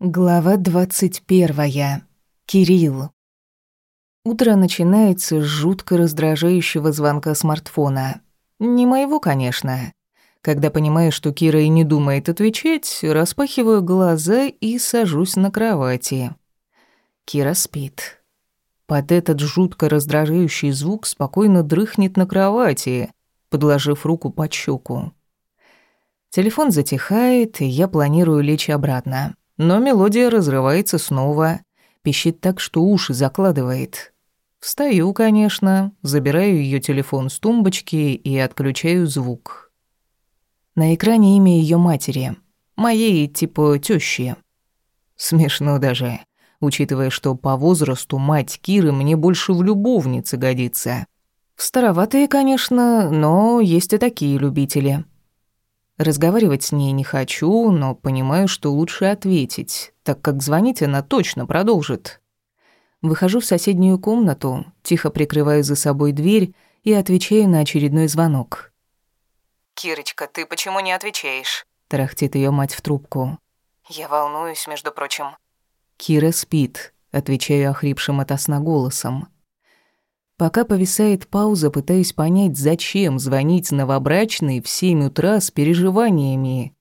Глава двадцать первая. Кирилл. Утро начинается с жутко раздражающего звонка смартфона. Не моего, конечно. Когда понимаю, что Кира и не думает отвечать, распахиваю глаза и сажусь на кровати. Кира спит. Под этот жутко раздражающий звук спокойно дрыхнет на кровати, подложив руку под щеку. Телефон затихает, и я планирую лечь обратно. Но мелодия разрывается снова, пищит так, что уши закладывает. Встаю, конечно, забираю ее телефон с тумбочки и отключаю звук. На экране имя ее матери, моей типа тещи. Смешно даже, учитывая, что по возрасту мать Киры мне больше в любовнице годится. Староватые, конечно, но есть и такие любители — Разговаривать с ней не хочу, но понимаю, что лучше ответить, так как звонить она точно продолжит. Выхожу в соседнюю комнату, тихо прикрываю за собой дверь и отвечаю на очередной звонок. «Кирочка, ты почему не отвечаешь?» – тарахтит ее мать в трубку. «Я волнуюсь, между прочим». «Кира спит», – отвечаю охрипшим от сна голосом. Пока повисает пауза, пытаюсь понять, зачем звонить новобрачной в семь утра с переживаниями.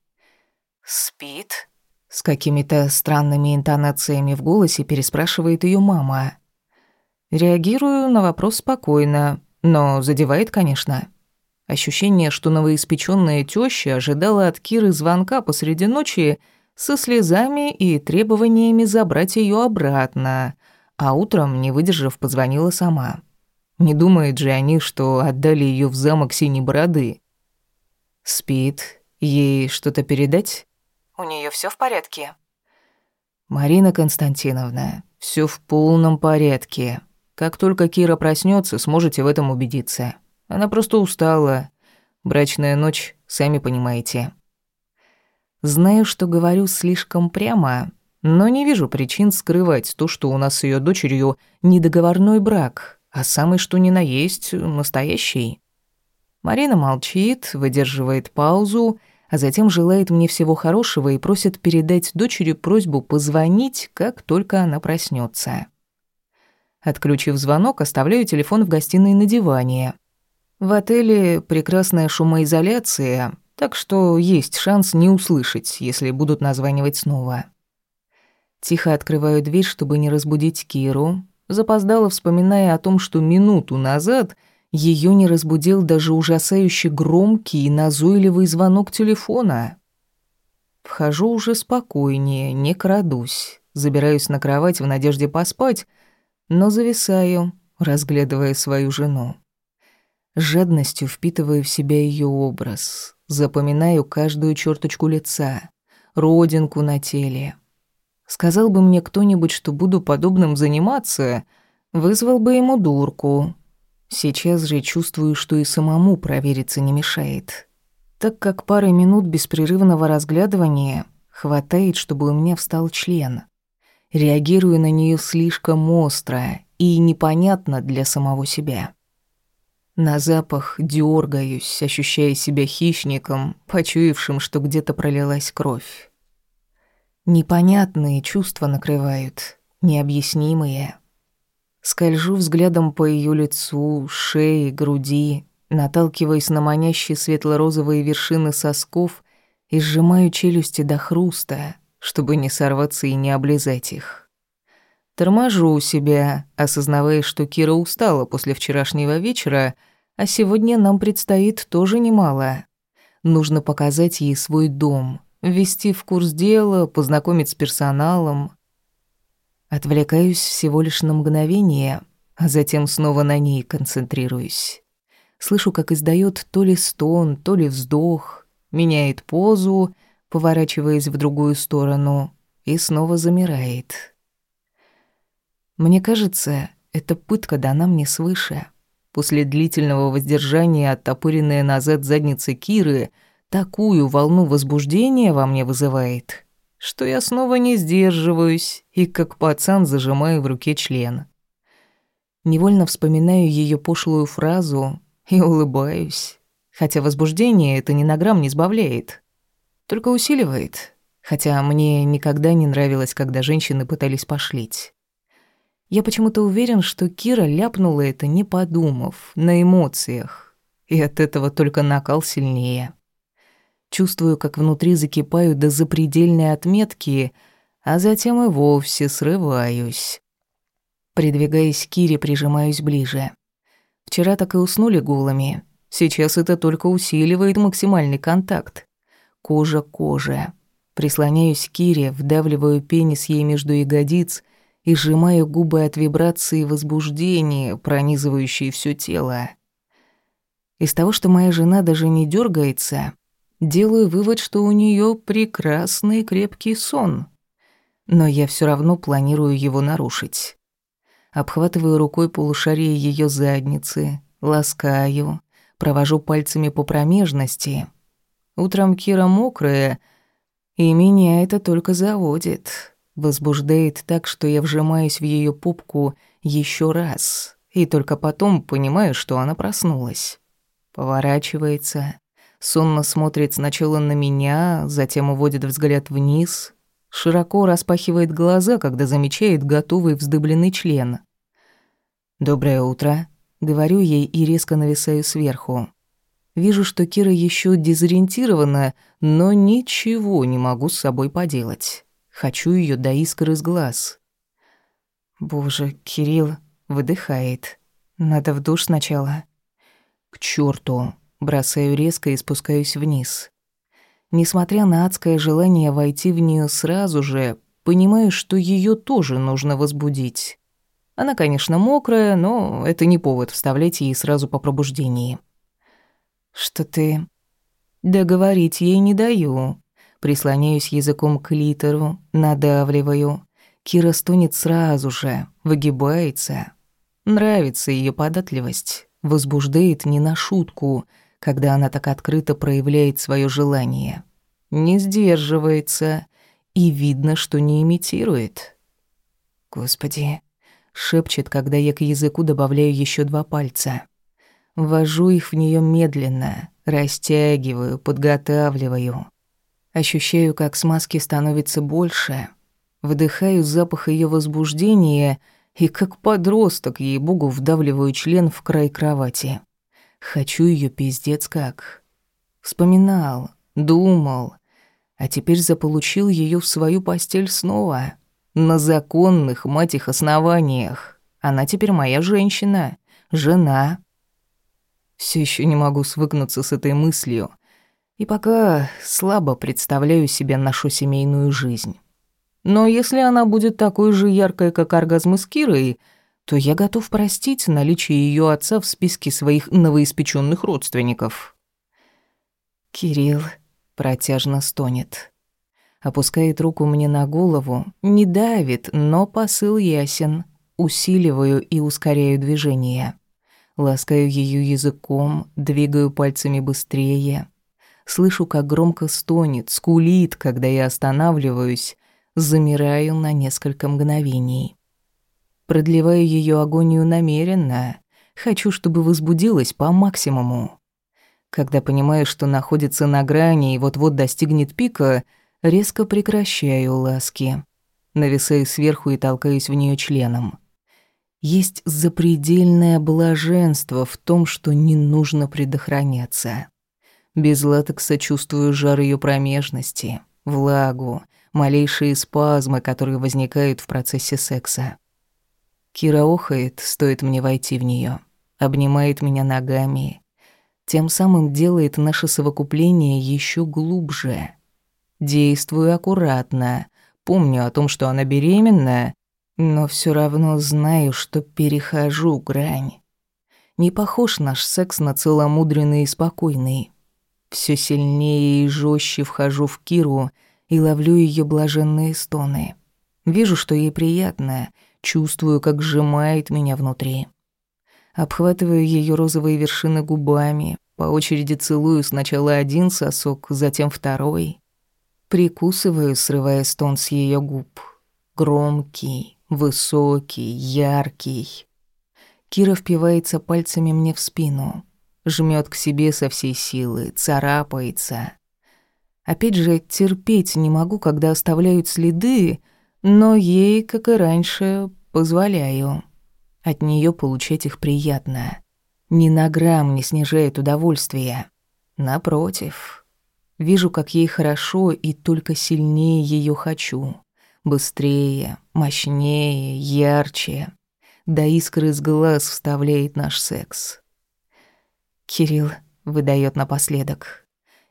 «Спит?» С какими-то странными интонациями в голосе переспрашивает ее мама. Реагирую на вопрос спокойно, но задевает, конечно. Ощущение, что новоиспечённая тёща ожидала от Киры звонка посреди ночи со слезами и требованиями забрать её обратно, а утром, не выдержав, позвонила сама. Не думают же они, что отдали ее в замок Синей Бороды. Спит. Ей что-то передать? У нее все в порядке? Марина Константиновна, все в полном порядке. Как только Кира проснется, сможете в этом убедиться. Она просто устала. Брачная ночь, сами понимаете. Знаю, что говорю слишком прямо, но не вижу причин скрывать то, что у нас с ее дочерью недоговорной брак а самый что ни на есть настоящий. Марина молчит, выдерживает паузу, а затем желает мне всего хорошего и просит передать дочери просьбу позвонить, как только она проснется. Отключив звонок, оставляю телефон в гостиной на диване. В отеле прекрасная шумоизоляция, так что есть шанс не услышать, если будут названивать снова. Тихо открываю дверь, чтобы не разбудить Киру, запоздала, вспоминая о том, что минуту назад ее не разбудил даже ужасающе громкий и назойливый звонок телефона. Вхожу уже спокойнее, не крадусь, забираюсь на кровать в надежде поспать, но зависаю, разглядывая свою жену. жадностью впитываю в себя ее образ, запоминаю каждую черточку лица, родинку на теле, Сказал бы мне кто-нибудь, что буду подобным заниматься, вызвал бы ему дурку. Сейчас же чувствую, что и самому провериться не мешает. Так как пары минут беспрерывного разглядывания хватает, чтобы у меня встал член. Реагирую на нее слишком остро и непонятно для самого себя. На запах дергаюсь, ощущая себя хищником, почуявшим, что где-то пролилась кровь. Непонятные чувства накрывают, необъяснимые. Скольжу взглядом по ее лицу, шее, груди, наталкиваясь на манящие светло-розовые вершины сосков и сжимаю челюсти до хруста, чтобы не сорваться и не облизать их. Торможу у себя, осознавая, что Кира устала после вчерашнего вечера, а сегодня нам предстоит тоже немало. Нужно показать ей свой дом — ввести в курс дела, познакомить с персоналом. Отвлекаюсь всего лишь на мгновение, а затем снова на ней концентрируюсь. Слышу, как издает то ли стон, то ли вздох, меняет позу, поворачиваясь в другую сторону, и снова замирает. Мне кажется, эта пытка дана мне свыше. После длительного воздержания, оттопыренная назад задница Киры — такую волну возбуждения во мне вызывает, что я снова не сдерживаюсь и как пацан зажимаю в руке член. Невольно вспоминаю ее пошлую фразу и улыбаюсь, хотя возбуждение это ни на грамм не сбавляет, только усиливает. Хотя мне никогда не нравилось, когда женщины пытались пошлить. Я почему-то уверен, что Кира ляпнула это, не подумав, на эмоциях. И от этого только накал сильнее. Чувствую, как внутри закипаю до запредельной отметки, а затем и вовсе срываюсь. Придвигаясь к Кире, прижимаюсь ближе. Вчера так и уснули голыми. Сейчас это только усиливает максимальный контакт. Кожа к коже. Прислоняюсь к Кире, вдавливаю пенис ей между ягодиц и сжимаю губы от вибрации возбуждения, пронизывающей все тело. Из того, что моя жена даже не дергается, делаю вывод, что у нее прекрасный крепкий сон. Но я все равно планирую его нарушить. Обхватываю рукой полушарие ее задницы, ласкаю, провожу пальцами по промежности. Утром Кира мокрая, и меня это только заводит. Возбуждает так, что я вжимаюсь в ее попку еще раз, и только потом понимаю, что она проснулась. Поворачивается, сонно смотрит сначала на меня, затем уводит взгляд вниз, широко распахивает глаза, когда замечает готовый вздыбленный член. «Доброе утро», — говорю ей и резко нависаю сверху. Вижу, что Кира еще дезориентирована, но ничего не могу с собой поделать. Хочу ее до искр из глаз. Боже, Кирилл выдыхает. Надо в душ сначала. К черту! Бросаю резко и спускаюсь вниз. Несмотря на адское желание войти в нее сразу же, понимаю, что ее тоже нужно возбудить. Она, конечно, мокрая, но это не повод вставлять ей сразу по пробуждении. «Что ты...» «Договорить ей не даю». Прислоняюсь языком к литеру, надавливаю. Кира стонет сразу же, выгибается. Нравится ее податливость, возбуждает не на шутку — когда она так открыто проявляет свое желание. Не сдерживается, и видно, что не имитирует. «Господи!» — шепчет, когда я к языку добавляю еще два пальца. Ввожу их в нее медленно, растягиваю, подготавливаю. Ощущаю, как смазки становится больше. Вдыхаю запах ее возбуждения и, как подросток, ей-богу, вдавливаю член в край кровати. Хочу ее пиздец как. Вспоминал, думал, а теперь заполучил ее в свою постель снова. На законных, мать их, основаниях. Она теперь моя женщина, жена. Все еще не могу свыкнуться с этой мыслью. И пока слабо представляю себе нашу семейную жизнь. Но если она будет такой же яркой, как оргазм с Кирой, то я готов простить наличие ее отца в списке своих новоиспеченных родственников. Кирилл протяжно стонет. Опускает руку мне на голову, не давит, но посыл ясен. Усиливаю и ускоряю движение. Ласкаю ее языком, двигаю пальцами быстрее. Слышу, как громко стонет, скулит, когда я останавливаюсь, замираю на несколько мгновений. Продлеваю ее агонию намеренно. Хочу, чтобы возбудилась по максимуму. Когда понимаю, что находится на грани и вот-вот достигнет пика, резко прекращаю ласки. Нависаю сверху и толкаюсь в нее членом. Есть запредельное блаженство в том, что не нужно предохраняться. Без латекса чувствую жар ее промежности, влагу, малейшие спазмы, которые возникают в процессе секса. Кира охает, стоит мне войти в нее, обнимает меня ногами, тем самым делает наше совокупление еще глубже. Действую аккуратно, помню о том, что она беременна, но все равно знаю, что перехожу грань. Не похож наш секс на целомудренный и спокойный. Все сильнее и жестче вхожу в Киру и ловлю ее блаженные стоны. Вижу, что ей приятно — Чувствую, как сжимает меня внутри. Обхватываю ее розовые вершины губами, по очереди целую сначала один сосок, затем второй. Прикусываю, срывая стон с ее губ. Громкий, высокий, яркий. Кира впивается пальцами мне в спину, жмет к себе со всей силы, царапается. Опять же, терпеть не могу, когда оставляют следы, но ей, как и раньше, позволяю. От нее получать их приятно. Ни на грамм не снижает удовольствия. Напротив. Вижу, как ей хорошо, и только сильнее ее хочу. Быстрее, мощнее, ярче. До искры из глаз вставляет наш секс. Кирилл выдает напоследок.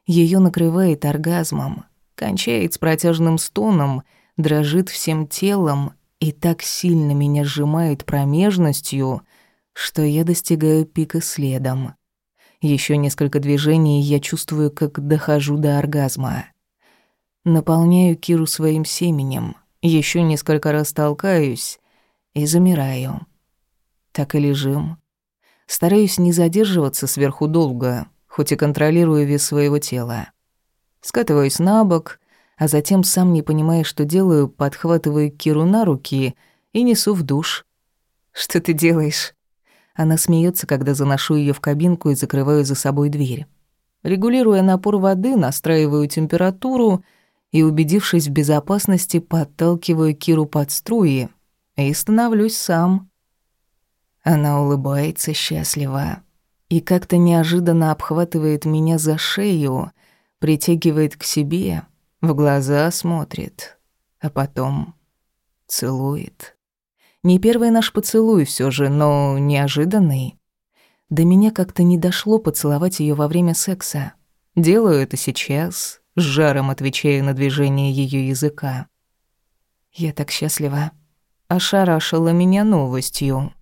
Ее накрывает оргазмом, кончает с протяжным стоном, дрожит всем телом и так сильно меня сжимает промежностью, что я достигаю пика следом. Еще несколько движений, и я чувствую, как дохожу до оргазма. Наполняю Киру своим семенем, еще несколько раз толкаюсь и замираю. Так и лежим. Стараюсь не задерживаться сверху долго, хоть и контролирую вес своего тела. Скатываюсь на бок, а затем, сам не понимая, что делаю, подхватываю Киру на руки и несу в душ. «Что ты делаешь?» Она смеется, когда заношу ее в кабинку и закрываю за собой дверь. Регулируя напор воды, настраиваю температуру и, убедившись в безопасности, подталкиваю Киру под струи и становлюсь сам. Она улыбается счастливо и как-то неожиданно обхватывает меня за шею, притягивает к себе, в глаза смотрит, а потом целует. Не первый наш поцелуй все же, но неожиданный. До меня как-то не дошло поцеловать ее во время секса. Делаю это сейчас, с жаром отвечая на движение ее языка. Я так счастлива. Ошарашила меня новостью.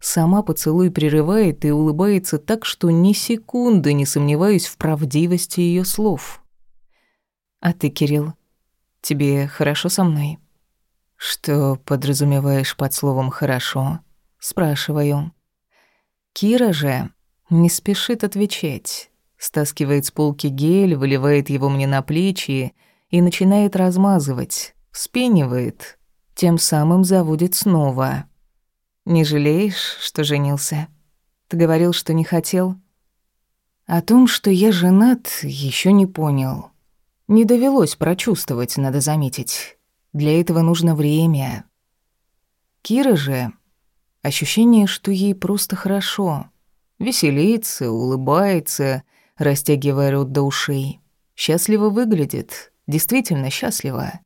Сама поцелуй прерывает и улыбается так, что ни секунды не сомневаюсь в правдивости ее слов. «А ты, Кирилл, тебе хорошо со мной?» «Что подразумеваешь под словом «хорошо»?» Спрашиваю. Кира же не спешит отвечать. Стаскивает с полки гель, выливает его мне на плечи и начинает размазывать, вспенивает, тем самым заводит снова. «Не жалеешь, что женился? Ты говорил, что не хотел?» О том, что я женат, еще не понял. Не довелось прочувствовать, надо заметить. Для этого нужно время. Кира же... Ощущение, что ей просто хорошо. Веселится, улыбается, растягивая рот до ушей. Счастливо выглядит, действительно счастлива.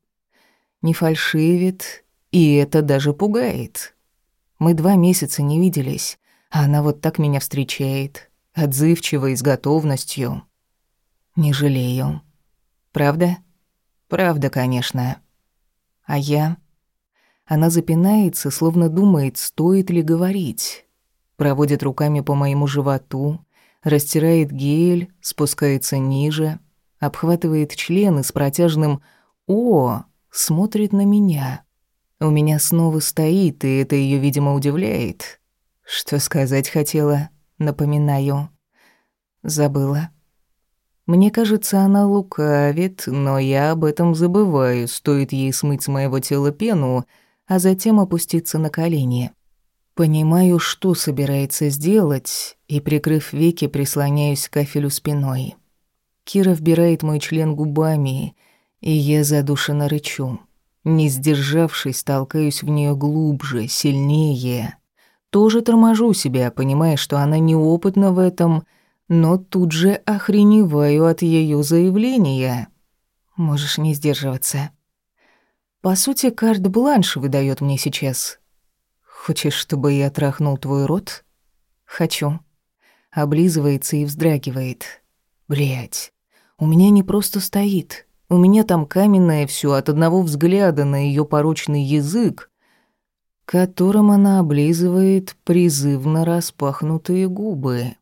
Не фальшивит, и это даже пугает. Мы два месяца не виделись, а она вот так меня встречает, отзывчиво и с готовностью. Не жалею. Правда? Правда, конечно. А я... Она запинается, словно думает, стоит ли говорить. Проводит руками по моему животу, растирает гель, спускается ниже, обхватывает члены с протяжным «О!», смотрит на меня. У меня снова стоит, и это ее, видимо, удивляет. Что сказать хотела, напоминаю. Забыла. Мне кажется, она лукавит, но я об этом забываю, стоит ей смыть с моего тела пену, а затем опуститься на колени. Понимаю, что собирается сделать, и, прикрыв веки, прислоняюсь к кафелю спиной. Кира вбирает мой член губами, и я задушенно рычу. Не сдержавшись, толкаюсь в нее глубже, сильнее. Тоже торможу себя, понимая, что она неопытна в этом, — но тут же охреневаю от ее заявления. Можешь не сдерживаться. По сути, карт-бланш выдает мне сейчас. Хочешь, чтобы я трахнул твой рот? Хочу. Облизывается и вздрагивает. Блять, у меня не просто стоит. У меня там каменное все от одного взгляда на ее порочный язык, которым она облизывает призывно распахнутые губы.